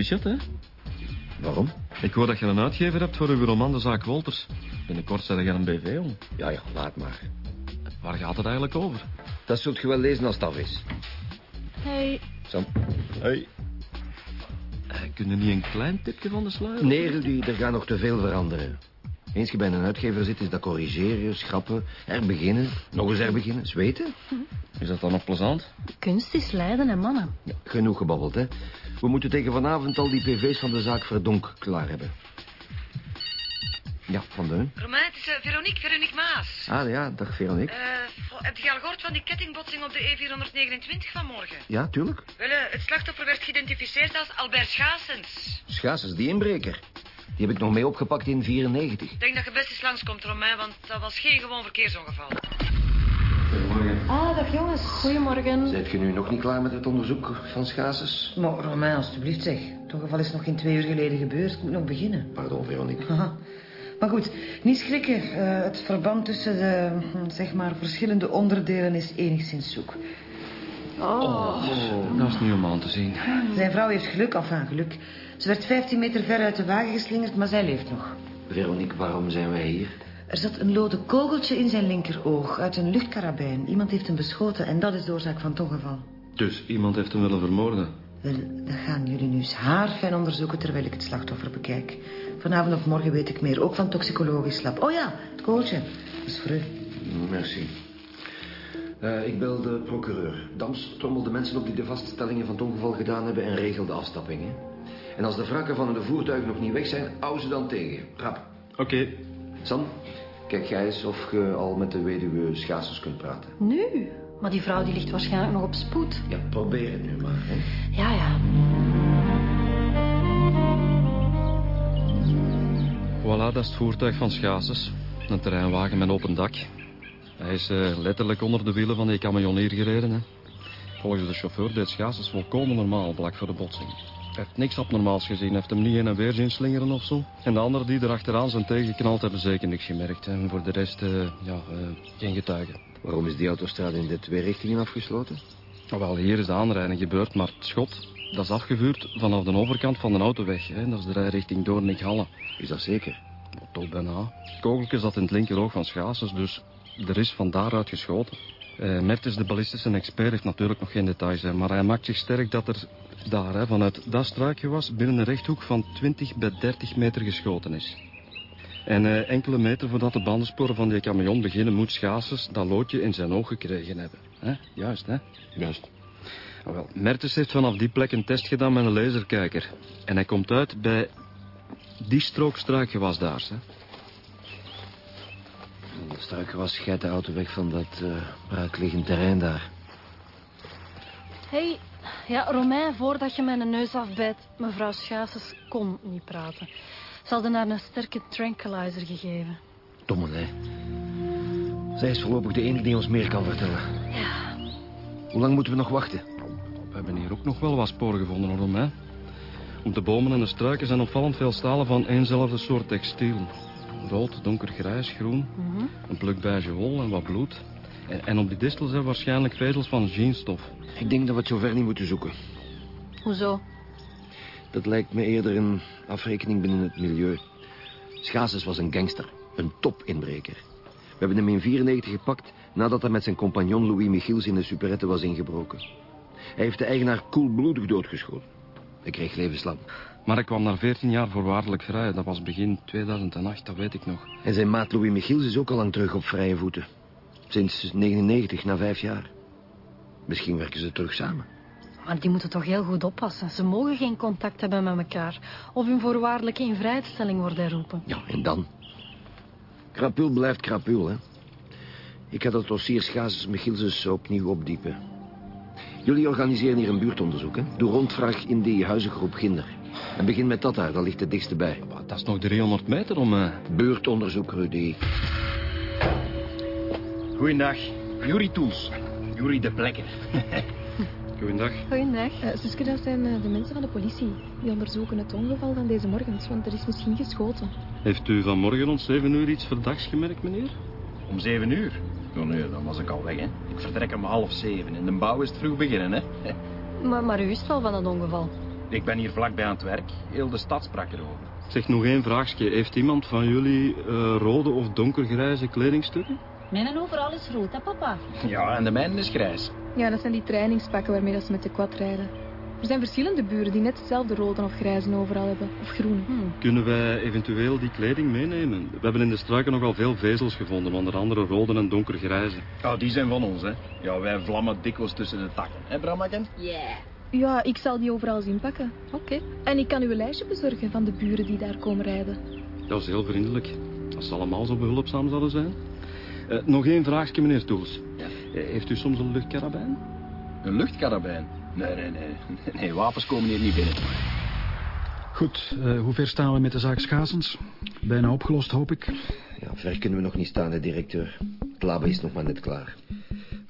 Proficiat, hè? Waarom? Ik hoor dat je een uitgever hebt voor uw roman De Zaak Wolters. Binnenkort zet je een BV om. Ja, ja, laat maar. Waar gaat het eigenlijk over? Dat zult je wel lezen als het af is. Hey, Sam? Hey. kun je niet een klein tipje van de sluier? Nee, Rudy, er gaat nog te veel veranderen. Eens je bij een uitgever zit, is dat corrigeren, schrappen, herbeginnen, nog eens herbeginnen, zweten. Is dat dan nog plezant? kunst is lijden en mannen. Ja, genoeg gebabbeld, hè. We moeten tegen vanavond al die pv's van de zaak Verdonk klaar hebben. Ja, Van Deun. Romain, het is Veronique, Veronique Maas. Ah ja, dag Veronique. Eh, vo- heb je al gehoord van die kettingbotsing op de E429 vanmorgen? Ja, tuurlijk. Wel, eh, het slachtoffer werd geïdentificeerd als Albert Schaassens. Schaassens, die inbreker. Die heb ik nog mee opgepakt in 94. Ik denk dat je best eens langskomt, Romain, want dat was geen gewoon verkeersongeval. Ah, dag jongens. Goedemorgen. Zijt je nu nog niet klaar met het onderzoek van Schaassens? Maar Romain, alstublieft zeg. Het ongeval is nog geen twee uur geleden gebeurd. Het moet nog beginnen. Pardon, Veronique. Haha. Maar goed, niet schrikken. Eh, het verband tussen de, hm, zeg maar, verschillende onderdelen is enigszins zoek. Oh. Dat is niet om aan te zien. Zijn vrouw heeft geluk, enfin geluk. Ze werd 15 meter ver uit de wagen geslingerd, maar zij leeft nog. Veronique, waarom zijn wij hier? Er zat een lode kogeltje in zijn linkeroog uit een luchtkarabijn. Iemand heeft hem beschoten en dat is de oorzaak van het ongeval. Dus iemand heeft hem willen vermoorden. Wel, dat gaan jullie nu eens haarfijn onderzoeken terwijl ik het slachtoffer bekijk. Vanavond of morgen weet ik meer, ook van toxicologisch lab. Oh ja, het kogeltje. Dat is voor u. Merci. Eh, ik bel de procureur. Dams trommel de mensen op die de vaststellingen van het ongeval gedaan hebben en regel de afstappingen. En als de wrakken van de voertuigen nog niet weg zijn, hou ze dan tegen. Rap. Oké. Sam, kijk jij eens of je al met de weduwe Schaatsers kunt praten. Nu? Maar die vrouw die ligt waarschijnlijk nog op spoed. Ja, probeer het nu maar. Hè? Ja, ja. Voilà, dat is het voertuig van Schaases. Een terreinwagen met open dak. Hij is eh, letterlijk onder de wielen van die camionier gereden. Hè. Volgens de chauffeur deed Schaases volkomen normaal vlak voor de botsing. Hij heeft niks abnormaals gezien. Heeft hem niet heen en weer zien slingeren of zo. En de anderen die er achteraan zijn tegengeknald hebben zeker niks gemerkt. En voor de rest, eh, ja, eh, geen getuigen. Waarom is die autostrade in de twee richtingen afgesloten? Wel, hier is de aanrijding gebeurd, maar het schot... Dat is afgevuurd vanaf de overkant van de autoweg. Hè. Dat is de rijrichting Doornik-Halle. Is dat zeker? Toch bijna. Het kogeltje zat in het linkeroog van Schaassers, dus er is van daaruit geschoten. Eh Mertens, de ballistische expert, heeft natuurlijk nog geen details, hè, maar hij maakt zich sterk dat er daar, hè, vanuit dat struikgewas, binnen een rechthoek van 20 bij 30 meter geschoten is. En eh, enkele meter voordat de bandensporen van die camion beginnen, moet Schaassers dat loodje in zijn oog gekregen hebben. Hè? Juist, hè? Juist. Ah, wel, Mertens heeft vanaf die plek een test gedaan met een laserkijker. En hij komt uit bij die strook struikgewas daar, hè. Struikgewas scheidt de auto weg van dat eh braakliggend terrein daar. Hey, ja, Romain, voordat je mijn neus afbijt, mevrouw Schaases kon niet praten. Ze hadden haar een sterke tranquilizer gegeven. Domme, hè. Zij is voorlopig de enige die ons meer kan vertellen. Ja, Hoe lang moeten we nog wachten? We hebben hier ook nog wel wat sporen gevonden, hè. Op de bomen en de struiken zijn opvallend veel stalen van éénzelfde soort textiel. Rood, donkergrijs, groen, een pluk beige wol en wat bloed. En, en op die distel zijn waarschijnlijk vezels van jeansstof. Ik denk dat we het zover niet moeten zoeken. hoezo? Dat lijkt me eerder een afrekening binnen het milieu. Schaases was een gangster, een topinbreker. We hebben hem in 94 gepakt nadat hij met zijn compagnon Louis Michiels in de superette was ingebroken. Hij heeft de eigenaar koelbloedig doodgeschoten. Hij kreeg levenslang. Maar ik kwam na 14 jaar voorwaardelijk vrij. Dat was begin 2008, dat weet ik nog. En zijn maat Louis Michiels is ook al lang terug op vrije voeten. Sinds 99, na vijf jaar. Misschien werken ze terug samen. Maar die moeten toch heel goed oppassen. Ze mogen geen contact hebben met elkaar. Of hun voorwaardelijke in vrijstelling worden herroepen. Ja, en dan? Krapul blijft krapul, hè. Ik ga dat dossier Schazes Michiels eens opnieuw opdiepen. Jullie organiseren hier een buurtonderzoek, hè? Doe rondvraag in die huizengroep Ginder. En begin met dat daar, dat ligt het dichtst bij. Maar Dat is nog 300 meter om... eh, Buurtonderzoek, Rudy. Goeiedag. Jury Toels. Jury de Plekker. Goeiedag. Goeiedag. Eh Suske, dat zijn eh, de mensen van de politie. Die onderzoeken het ongeval van deze morgens, want er is misschien geschoten. Heeft u vanmorgen om 7 uur iets verdachts gemerkt, meneer? Om zeven uur? Oh nee, dan was ik al weg, hè. Ik vertrek om half zeven. In de bouw is het vroeg beginnen, hè. Maar, maar u wist wel van dat ongeval. Ik ben hier vlakbij aan het werk. Heel de stad sprak erover. Zeg nog één vraagje. Heeft iemand van jullie eh, rode of donkergrijze kledingstukken? Mijn overal is rood, hè papa? Ja, en de mijne is grijs. Ja, dat zijn die trainingspakken waarmee dat ze met de quad rijden. Er zijn verschillende buren die net hetzelfde rode of grijze overal hebben. Of groen. Hmm. Kunnen wij eventueel die kleding meenemen? We hebben in de struiken nogal veel vezels gevonden, onder andere rode en donkergrijze. Oh, die zijn van ons, hè. Ja, wij vlammen dikwijls tussen de takken. Hè, Brammaken? Yeah. Ja, ik zal die overal zien pakken. Oké. En ik kan u een lijstje bezorgen van de buren die daar komen rijden. Dat is heel vriendelijk. Als ze allemaal zo behulpzaam zouden zijn. Eh, nog één vraagje, meneer Toels. Ja. Eh, heeft u soms een luchtkarabijn? Een luchtkarabijn? Nee, nee, nee. Nee, wapens komen hier niet binnen. Goed, eh, hoe ver staan we met de zaak Schazens? Bijna opgelost, hoop ik. Ja, ver kunnen we nog niet staan, hè, directeur. Het lab is nog maar net klaar.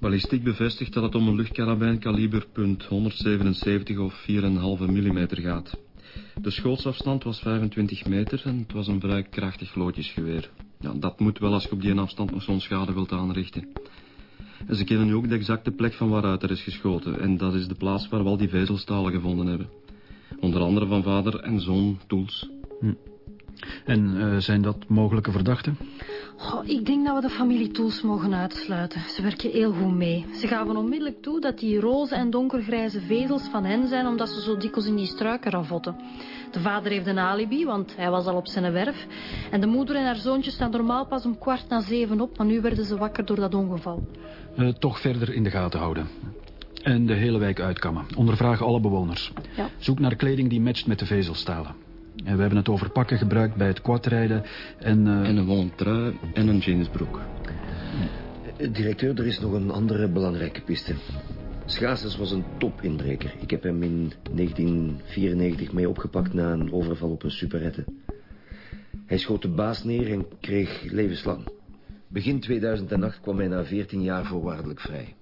Ballistiek bevestigt dat het om een luchtkarabijn kaliber .177 of 4,5 mm gaat. De schootsafstand was 25 meter en het was een vrij krachtig loodjesgeweer. Ja, dat moet wel als je op die afstand nog zo'n schade wilt aanrichten. En ze kennen nu ook de exacte plek van waaruit er is geschoten. En dat is de plaats waar we al die vezelstalen gevonden hebben. Onder andere van vader en zoon Toels. En eh, zijn dat mogelijke verdachten? Oh, ik denk dat we de familie Toels mogen uitsluiten. Ze werken heel goed mee. Ze gaven onmiddellijk toe dat die roze en donkergrijze vezels van hen zijn... omdat ze zo dikwijls in die struiken ravotten. De vader heeft een alibi, want hij was al op zijn werf. En de moeder en haar zoontje staan normaal pas om kwart na zeven op... maar nu werden ze wakker door dat ongeval. Eh, toch verder in de gaten houden. En de hele wijk uitkammen. Ondervraag alle bewoners. Ja. Zoek naar kleding die matcht met de vezelstalen. En we hebben het over pakken gebruikt bij het quadrijden en... eh, En een wollen trui en een jeansbroek. Directeur, er is nog een andere belangrijke piste. Schaatsers was een topinbreker. Ik heb hem in 1994 mee opgepakt na een overval op een superette. Hij schoot de baas neer en kreeg levenslang. Begin 2008 kwam hij na 14 jaar voorwaardelijk vrij.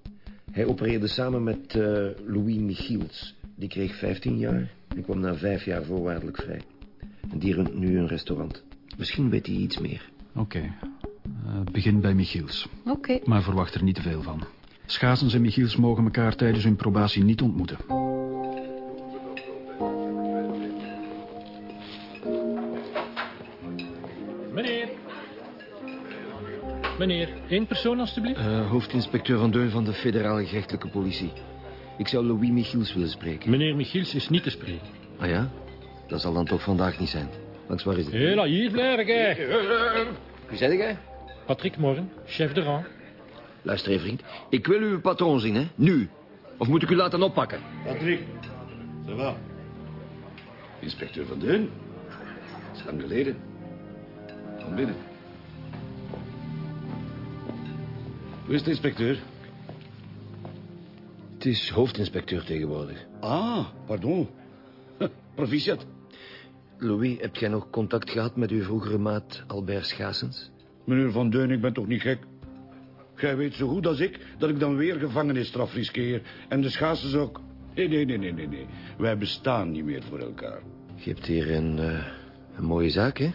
Hij opereerde samen met eh, Louis Michiels. Die kreeg 15 jaar en kwam na 5 jaar voorwaardelijk vrij. En die runt nu een restaurant. Misschien weet hij iets meer. Oké. Eh, begin bij Michiels. Oké. Maar verwacht er niet te veel van. Schazens en Michiels mogen elkaar tijdens hun probatie niet ontmoeten. Meneer. Meneer, één persoon alstublieft. Eh, hoofdinspecteur Van Deun van de federale gerechtelijke politie. Ik zou Louis Michiels willen spreken. Meneer Michiels is niet te spreken. Ah ja? Dat zal dan toch vandaag niet zijn. Langs waar is het? Hela, hier blijven, gij. Wie zei jij? Patrick Morgen, chef de rang. Luister even, vriend. Ik wil uw patroon zien, hè? Nu. Of moet ik u laten oppakken? Patrick, ça va? Inspecteur Van Deun. Dat is lang geleden. Kom binnen. Hoe is de inspecteur? Het is hoofdinspecteur tegenwoordig. Ah, pardon. Proficiat. Louis, hebt jij nog contact gehad met uw vroegere maat Albert Schaassens? Meneer Van Deun, ik ben toch niet gek? Gij weet zo goed als ik dat ik dan weer gevangenisstraf riskeer. En de schaatsers ook. Nee, nee, nee, nee, nee, nee. Wij bestaan niet meer voor elkaar. Je hebt hier een, eh, een mooie zaak, hè?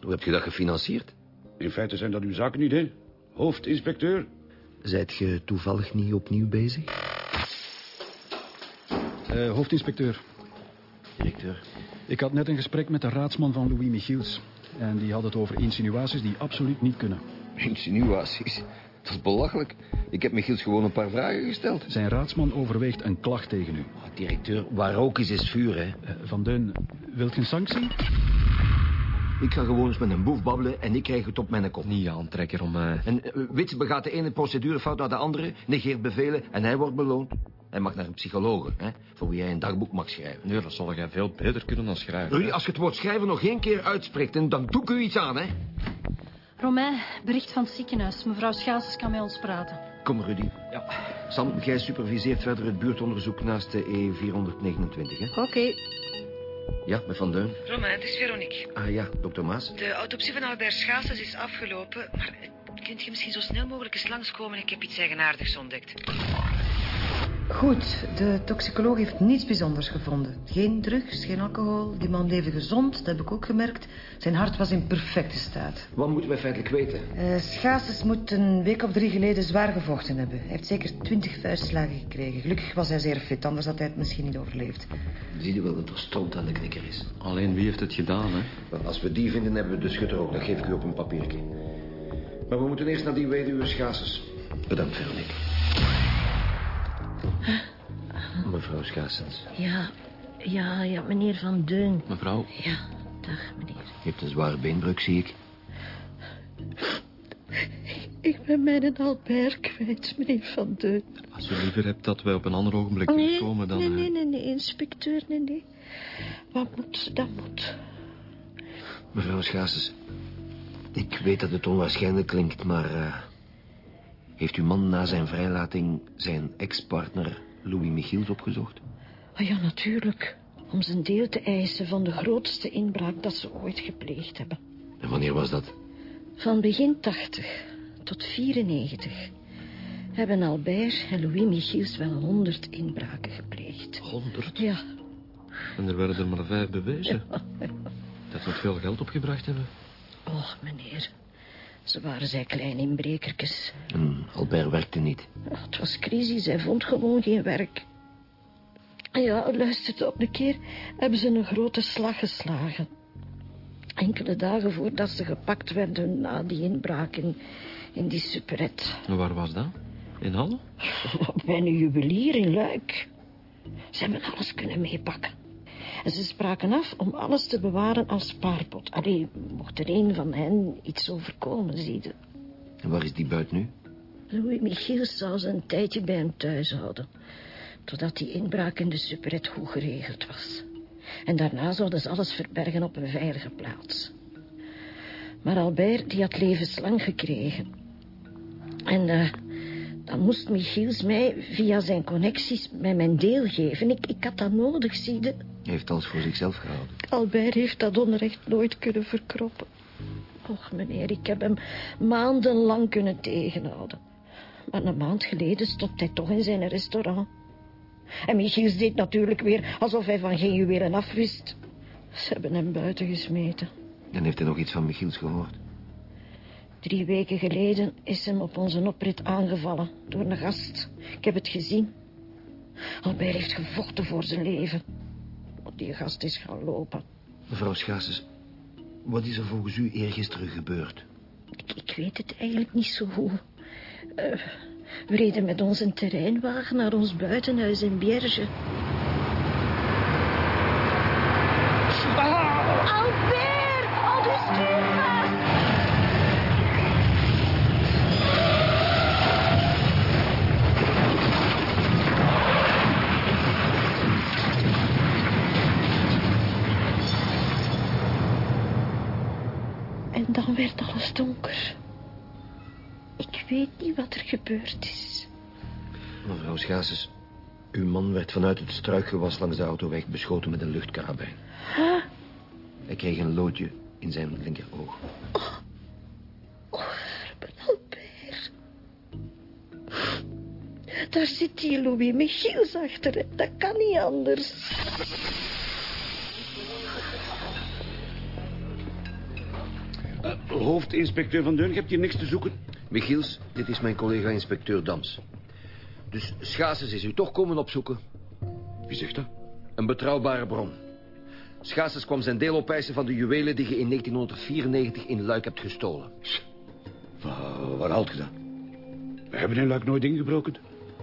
Hoe heb je dat gefinancierd? In feite zijn dat uw zaken niet, hè? Hoofdinspecteur. Zijt je toevallig niet opnieuw bezig? Eh, hoofdinspecteur, Directeur. Ik had net een gesprek met de raadsman van Louis Michiels. En die had het over insinuaties die absoluut niet kunnen. Insinuaties. Dat is belachelijk. Ik heb Michiels gewoon een paar vragen gesteld. Zijn raadsman overweegt een klacht tegen u. Ah, directeur, waar rook is, is vuur, hè? Eh, van Deun, wilt je een sanctie? Ik ga gewoon eens met een boef babbelen en ik krijg het op mijn kop. Niet aantrekken om... eh, En uh, Wits begaat de ene procedurefout naar de andere, negeert bevelen en hij wordt beloond. Hij mag naar een psycholoog, hè, voor wie hij een dagboek mag schrijven. Nee, dat zal jij veel beter kunnen dan schrijven. Rudy, als je het woord schrijven nog één keer uitspreekt, dan doe ik u iets aan, hè. Romain, bericht van het ziekenhuis. Mevrouw Schaases kan met ons praten. Kom, Rudy. Ja. Sam, jij superviseert verder het buurtonderzoek naast de E429, hè? Oké. Ja, met Van Deun. Romain, het is Veronique. Ah ja, dokter Maas. De autopsie van Albert Schaases is afgelopen, maar kunt je misschien zo snel mogelijk eens langskomen? Ik heb iets eigenaardigs ontdekt. Goed, de toxicoloog heeft niets bijzonders gevonden. Geen drugs, geen alcohol. Die man leefde gezond, dat heb ik ook gemerkt. Zijn hart was in perfecte staat. Wat moeten wij feitelijk weten? Uh, Schaases moet een week of drie geleden zwaar gevochten hebben. Hij heeft zeker twintig vuistslagen gekregen. Gelukkig was hij zeer fit, anders had hij het misschien niet overleefd. Zie je wel dat er stront aan de knikker is? Alleen wie heeft het gedaan, hè? Wel, als we die vinden, hebben we de schutter ook. Dat geef ik u op een papiertje. Maar we moeten eerst naar die weduwe Schaases. Bedankt, Veronique. Mevrouw Schaassens. Ja, ja, ja, meneer Van Deun. Mevrouw? Ja, dag, meneer. U heeft een zware beenbreuk, zie ik. Ik ben mijn Albert kwijt, meneer Van Deun. Als u liever hebt dat wij op een ander ogenblik nee, terugkomen, dan... Nee, eh, nee, nee, nee, inspecteur, nee, nee. Wat moet, dat moet. Mevrouw Schaassens, ik weet dat het onwaarschijnlijk klinkt, maar... Uh, heeft uw man na zijn vrijlating zijn ex-partner Louis Michiels opgezocht? Ah ja, natuurlijk. Om zijn deel te eisen van de grootste inbraak dat ze ooit gepleegd hebben. En wanneer was dat? Van begin 80 tot 94 hebben Albert en Louis Michiels wel honderd inbraken gepleegd. Honderd? Ja. En er werden er maar vijf bewezen. Ja, ja. Dat moet veel geld opgebracht hebben. Och, meneer. Ze waren zij klein inbrekertjes. En Albert werkte niet. Oh, het was crisis, hij vond gewoon geen werk. Ja, luisterde op een keer hebben ze een grote slag geslagen. Enkele dagen voordat ze gepakt werden na die inbraak in, in die superet. Waar was dat? In Halle? Bij een juwelier in Luik. Ze hebben alles kunnen meepakken. En ze spraken af om alles te bewaren als spaarpot. Allee, mocht er een van hen iets overkomen, zie je. En waar is die buit nu? Louis Michiels zou ze een tijdje bij hem thuis houden. Totdat die inbraak in de superet goed geregeld was. En daarna zouden ze alles verbergen op een veilige plaats. Maar Albert, die had levenslang gekregen. En uh, dan moest Michiels mij via zijn connecties mij mijn deel geven. Ik, ik had dat nodig, zie je. Heeft alles voor zichzelf gehouden. Albert heeft dat onrecht nooit kunnen verkroppen. Och, meneer, ik heb hem maandenlang kunnen tegenhouden. Maar een maand geleden stopte hij toch in zijn restaurant. En Michiels deed natuurlijk weer alsof hij van geen juwelen afwist. Ze hebben hem buiten gesmeten. En heeft hij nog iets van Michiels gehoord? Drie weken geleden is hem op onze oprit aangevallen door een gast. Ik heb het gezien. Albert heeft gevochten voor zijn leven. Die gast is gaan lopen. Mevrouw Schaases, wat is er volgens u eergisteren gebeurd? Ik, ik weet het eigenlijk niet zo goed. Uh, we reden met onze terreinwagen naar ons buitenhuis in Bierge. En dan werd alles donker. Ik weet niet wat er gebeurd is. Mevrouw Schaases, uw man werd vanuit het struikgewas langs de autoweg beschoten met een luchtkarabijn. Huh? Hij kreeg een loodje in zijn linkeroog. Oh, oh Albert. Daar zit die Louis Michiels achter. Dat kan niet anders. Hoofdinspecteur Van Deun, je hebt hier niks te zoeken. Michiels, dit is mijn collega-inspecteur Dams. Dus Schaases is u toch komen opzoeken? Wie zegt dat? Een betrouwbare bron. Schaases kwam zijn deel opeisen van de juwelen... die je in 1994 in Luik hebt gestolen. Waar, waar haalt je dat? We hebben in Luik nooit ingebroken.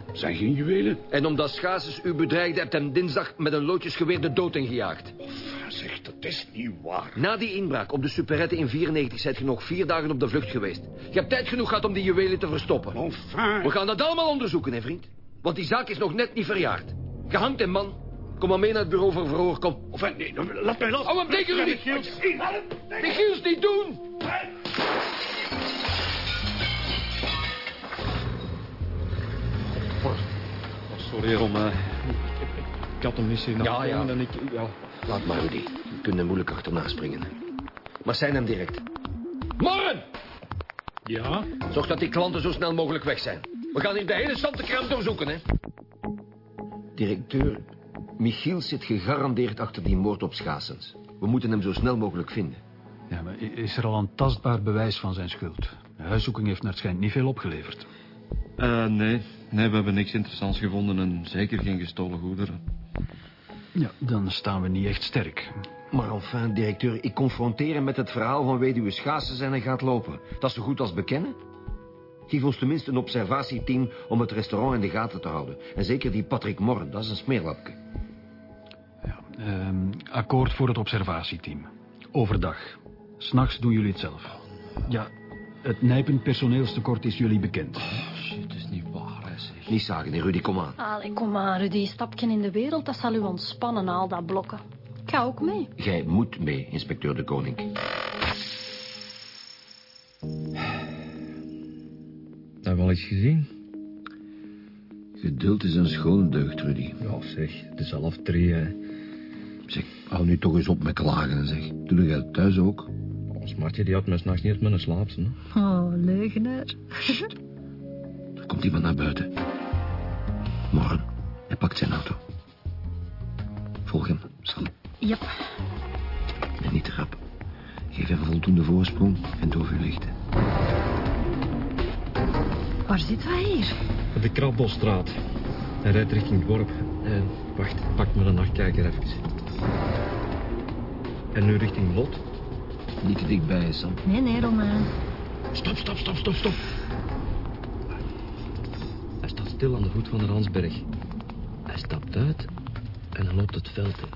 Het zijn geen juwelen. En omdat Schaases u bedreigde... hebt hem dinsdag met een loodjesgeweer de dood ingejaagd. Zeg, dat is niet waar. Na die inbraak op de superette in 94... zijt je nog vier dagen op de vlucht geweest. Je hebt tijd genoeg gehad om die juwelen te verstoppen. Enfin... We gaan dat allemaal onderzoeken, hè, vriend. Want die zaak is nog net niet verjaard. Gehangt, hè, man. Kom maar mee naar het bureau voor verhoor, kom. Enfin, nee, laat mij los. Hou hem tegen u niet. Michiels. Niet doen. Sorry, Rom. eh, Ik had een missie naar Ja, ja. en ik... Ja. Laat maar, Rudy. Je kunt hem moeilijk achterna springen. Maar zijn hem direct. Morgen! Ja? Zorg dat die klanten zo snel mogelijk weg zijn. We gaan hier de hele Santekram doorzoeken, hè. Directeur, Michiel zit gegarandeerd achter die moord op Schaassens. We moeten hem zo snel mogelijk vinden. Ja, maar is er al een tastbaar bewijs van zijn schuld? De huiszoeking heeft naar het schijnt niet veel opgeleverd. Eh, nee. nee, we hebben niks interessants gevonden en zeker geen gestolen goederen. Ja, dan staan we niet echt sterk. Maar enfin, directeur, ik confronteer hem met het verhaal van weduwe Schaassens en hij gaat lopen. Dat is zo goed als bekennen. Geef ons tenminste een observatieteam om het restaurant in de gaten te houden. En zeker die Patrick Morren, dat is een smeerlapje. Ehm, akkoord voor het observatieteam. Overdag. S'nachts doen jullie het zelf. Ja, het nijpend personeelstekort is jullie bekend. Niet zagen, hè, Rudy, kom aan. Allee, kom maar, Rudy. Stapje in de wereld, dat zal u ontspannen, al dat blokken. Ik ga ook mee. Jij moet mee, inspecteur de Koning. Heb je wel iets gezien? Geduld is een schone deugd, Rudy. Ja, zeg. Het is half drie, hè. Zeg, hou nu toch eens op met klagen, zeg. Doe jij het thuis ook? Ons Martje die had me s'nachts niet uit mijn slaap, hè. Oh, leugenaar. Er komt iemand naar buiten. Morgen, hij pakt zijn auto. Volg hem, Sam. Yep. En niet te rap. Geef hem voldoende voorsprong en doof uw lichten. Waar zitten wij hier? Op de Krabbolstraat. Hij rijdt richting het dorp. Eh, wacht, pak me een nachtkijker even. En nu richting Lot. Niet te dichtbij, Sam. Nee, nee, Romain. Stop, stop, stop, stop, stop. Stil aan de voet van de Ransberg. Hij stapt uit en dan loopt het veld in.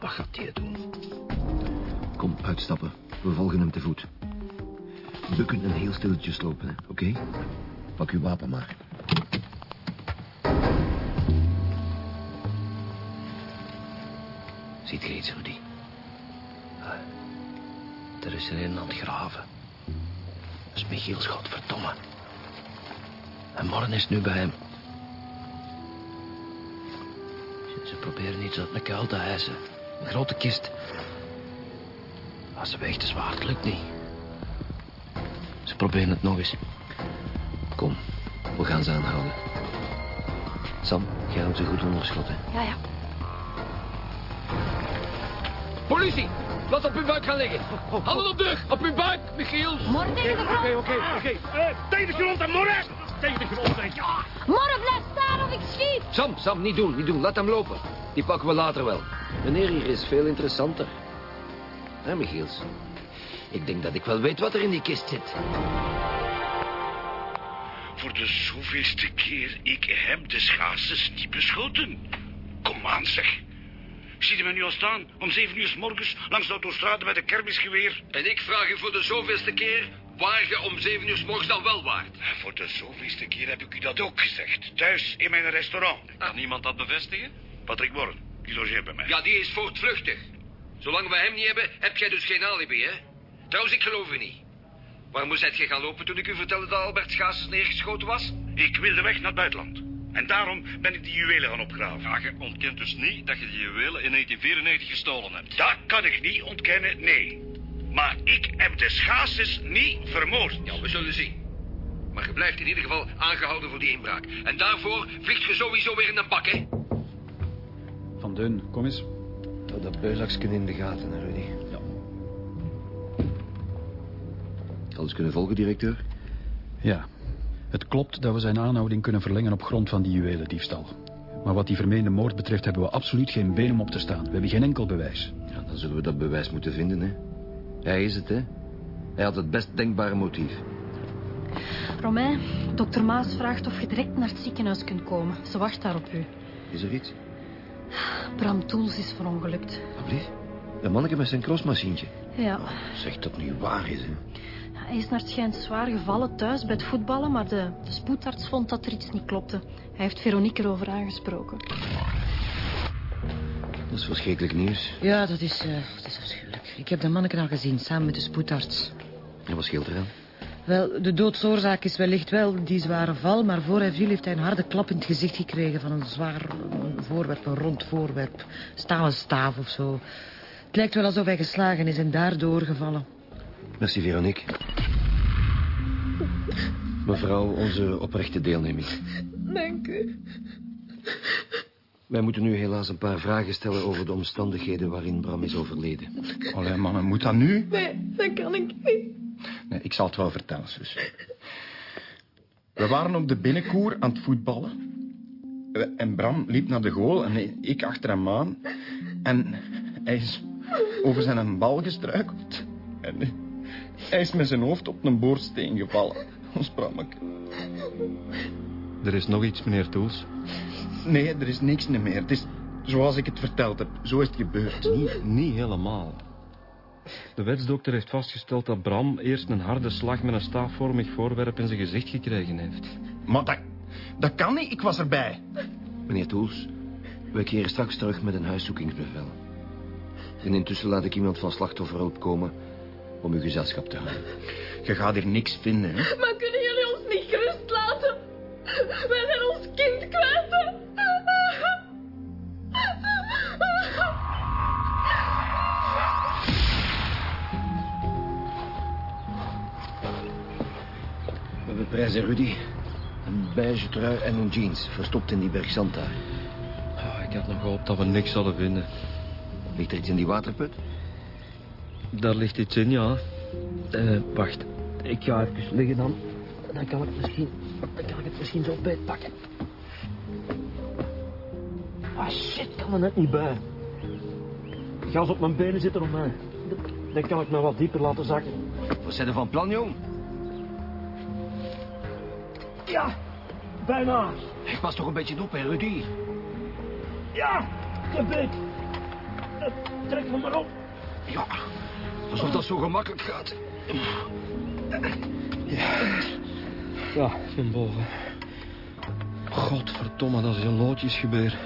Wat gaat hij doen? Kom, uitstappen. We volgen hem te voet. We kunnen heel stilletjes lopen, oké? Pak uw wapen maar. Ziet je iets, Rudy? Er is er een aan het graven. Dat is Michiels, godverdomme. En morgen is nu bij hem. Ze, ze proberen iets uit een kuil te hijsen. Een grote kist. Als ze weegt te zwaar, het lukt niet. Ze proberen het nog eens. Kom, we gaan ze aanhouden. Sam, jij houdt ze goed onder schot, hè? Ja, ja. Politie! Laat op uw buik gaan liggen. Handen op de rug. Op uw buik, Michiel. Morgen tegen de grond. Oké, oké. Eh, Tegen de grond en morgen! Tegen de grond, ja! Morgen blijf staan of ik schiet. Sam, Sam, niet doen, niet doen. Laat hem lopen. Die pakken we later wel. Meneer hier is veel interessanter. Hè, Michiels? Ik denk dat ik wel weet wat er in die kist zit. Voor de zoveelste keer, ik heb de schaatsers niet beschoten. Kom aan, zeg. Ziet u me nu al staan om zeven uur s morgens langs de autostrade met een kermisgeweer? En ik vraag u voor de zoveelste keer waar je om zeven uur s morgens dan wel waart. En voor de zoveelste keer heb ik u dat ook gezegd. Thuis in mijn restaurant. Kan iemand dat bevestigen? Patrick Morren, die logeert bij mij. Ja, die is voortvluchtig. Zolang we hem niet hebben, heb jij dus geen alibi, hè? Trouwens, ik geloof u niet. Waarom zijt je gaan lopen toen ik u vertelde dat Albert Schaassens neergeschoten was? Ik wilde weg naar het buitenland. En daarom ben ik die juwelen gaan opgraven. Ja, je ontkent dus niet dat je die juwelen in 1994 gestolen hebt. Dat kan ik niet ontkennen, nee. Maar ik heb de schaatsers niet vermoord. Ja, we zullen zien. Maar je blijft in ieder geval aangehouden voor die inbraak. En daarvoor vliegt je sowieso weer in een bak, hè? Van Deun, kom eens. Hou dat beuzakje in de gaten, hè, Rudy. Ja. Alles kunnen volgen, directeur? Ja. Het klopt dat we zijn aanhouding kunnen verlengen op grond van die juwelendiefstal. Maar wat die vermeende moord betreft hebben we absoluut geen been om op te staan. We hebben geen enkel bewijs. Ja, dan zullen we dat bewijs moeten vinden, hè. Hij is het, hè. Hij had het best denkbare motief. Romain, dokter Maas vraagt of je direct naar het ziekenhuis kunt komen. Ze wacht daar op u. Is er iets? Bram Toels is verongelukt. Alblieft. Een manneke met zijn crossmachientje. Ja, Zeg dat nu waar is, hè. hij is naar het schijnt zwaar gevallen thuis bij het voetballen, maar de, de spoedarts vond dat er iets niet klopte. Hij heeft Veronique erover aangesproken. Dat is verschrikkelijk nieuws. Ja, dat is, eh, dat is afschuwelijk. Ik heb de manneken al gezien, samen met de spoedarts. En wat scheelt er aan? Wel, de doodsoorzaak is wellicht wel die zware val... maar voor hij viel heeft hij een harde klap in het gezicht gekregen... van een zwaar voorwerp, een rond voorwerp. Stalen staaf of zo. Het lijkt wel alsof hij geslagen is en daardoor gevallen. Merci, Veronique. Mevrouw, onze oprechte deelneming. Dank u. Wij moeten nu helaas een paar vragen stellen over de omstandigheden waarin Bram is overleden. Allee, mannen, moet dat nu? Nee, dat kan ik niet. Nee, ik zal het wel vertellen, zus. We waren op de binnenkoer aan het voetballen. En Bram liep naar de goal en ik achter hem aan. En hij is over zijn bal gestruikeld. En hij is met zijn hoofd op een boorsteen gevallen. Ons Brammeke. Er is nog iets, meneer Toels. Nee, er is niks meer. Het is zoals ik het verteld heb. Zo is het gebeurd. Niet, niet helemaal. De wetsdokter heeft vastgesteld dat Bram eerst een harde slag met een staafvormig voorwerp in zijn gezicht gekregen heeft. Maar dat, dat kan niet. Ik was erbij. Meneer Toels, we keren straks terug met een huiszoekingsbevel. En intussen laat ik iemand van slachtofferhulp komen om uw gezelschap te houden. Je gaat hier niks vinden, hè? Maar kunnen Wij zijn ons kind kwijt. We hebben prijzen Rudy. Een beige trui en een jeans, verstopt in die berg zand daar. Ah, ik had nog gehoopt dat we niks zouden vinden. Ligt er iets in die waterput? Daar ligt iets in, ja. Eh, wacht. Ik ga even liggen dan. Dan kan ik misschien, dan kan ik het misschien zo beetpakken. Ah, shit, kan er net niet bij. Gas op mijn benen zitten op mij. Dan kan ik me wat dieper laten zakken. Wat zijn er van plan, jong? Ja, bijna. Ik pas toch een beetje op, hè, Rudy? Ja, te beet. Trek me maar op. Ja, alsof dat zo gemakkelijk gaat. Ja, ik ben boven. Godverdomme, dat is een loodjesgebeur.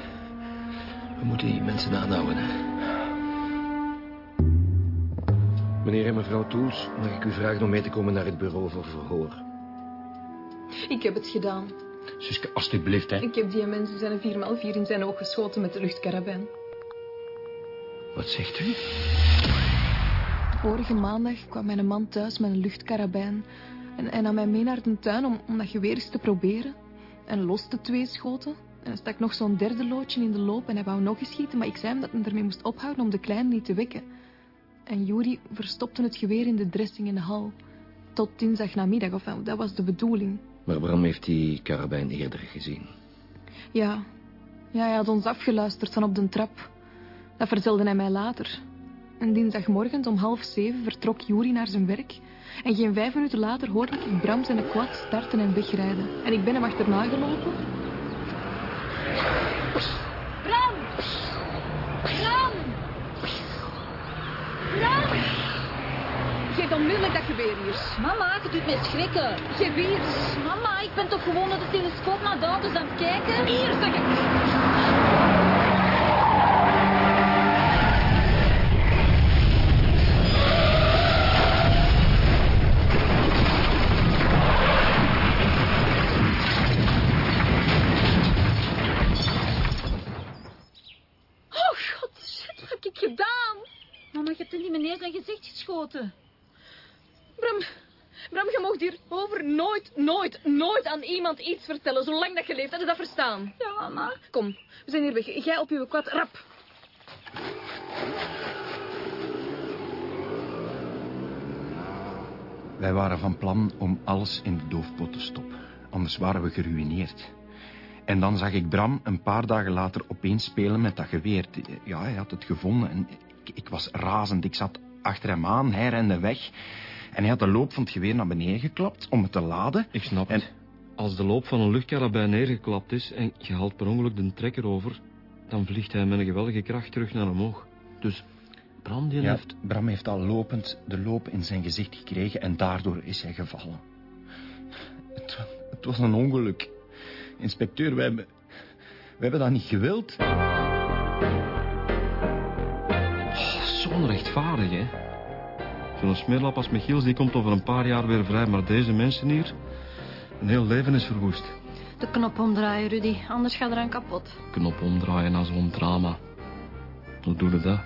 We moeten die mensen aanhouden, hè. Meneer en mevrouw Toels, mag ik u vragen om mee te komen naar het bureau voor verhoor? Ik heb het gedaan. Suske, alstublieft, hè. Ik heb die mensen zijn een 4x4 in zijn oog geschoten met de luchtkarabijn. Wat zegt u? Vorige maandag kwam mijn man thuis met een luchtkarabijn. En hij nam mij mee naar de tuin om, om dat geweer eens te proberen. En loste twee schoten. En er stak nog zo'n derde loodje in de loop en hij wou nog eens schieten, maar ik zei hem dat hij ermee moest ophouden om de kleine niet te wekken. En Juri verstopte het geweer in de dressing in de hal. Tot dinsdag namiddag, of dat was de bedoeling. Maar Bram heeft die karabijn eerder gezien. Ja. ja, hij had ons afgeluisterd van op de trap. Dat vertelde hij mij later. En dinsdagmorgen om half zeven vertrok Juri naar zijn werk. En geen vijf minuten later hoorde ik Bram zijn quad starten en wegrijden. En ik ben hem achterna gelopen. Bram! Bram! Bram! Geef onmiddellijk dat geweer hier. Mama, je doet mij schrikken. Geweer. Mama, ik ben toch gewoon naar de telescoop naar de auto's aan het kijken? Hier, zeg ik. Oh, god, shit, wat heb ik gedaan? Mama, je hebt in die meneer zijn gezicht geschoten. Bram, Bram, je mocht hierover nooit, nooit, nooit aan iemand iets vertellen, zolang dat je leeft. Heb je dat verstaan? Ja, mama. Kom, we zijn hier weg. Jij op uw kwad, rap. Wij waren van plan om alles in de doofpot te stoppen. Anders waren we geruineerd. En dan zag ik Bram een paar dagen later opeens spelen met dat geweer. Ja, hij had het gevonden en ik, ik was razend. Ik zat achter hem aan, hij rende weg. En hij had de loop van het geweer naar beneden geklapt om het te laden. Ik snap En- het. Als de loop van een luchtkarabijn neergeklapt is en je haalt per ongeluk de trekker over, dan vliegt hij met een geweldige kracht terug naar omhoog. Dus Bram die Ja, heeft... Bram heeft al lopend de loop in zijn gezicht gekregen en daardoor is hij gevallen. Het, het was een ongeluk. Inspecteur, we hebben, we hebben dat niet gewild. Onrechtvaardig, hè. Zo'n smeerlap als Michiels, die komt over een paar jaar weer vrij. Maar deze mensen hier, een heel leven is verwoest. De knop omdraaien, Rudy. Anders gaat er aan kapot. Knop omdraaien na zo'n drama. Hoe doe je dat?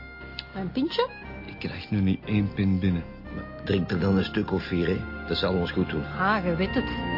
Een pintje? Ik krijg nu niet één pin binnen. Drink er dan een stuk of vier, hè. Dat zal ons goed doen. Ah, je weet het.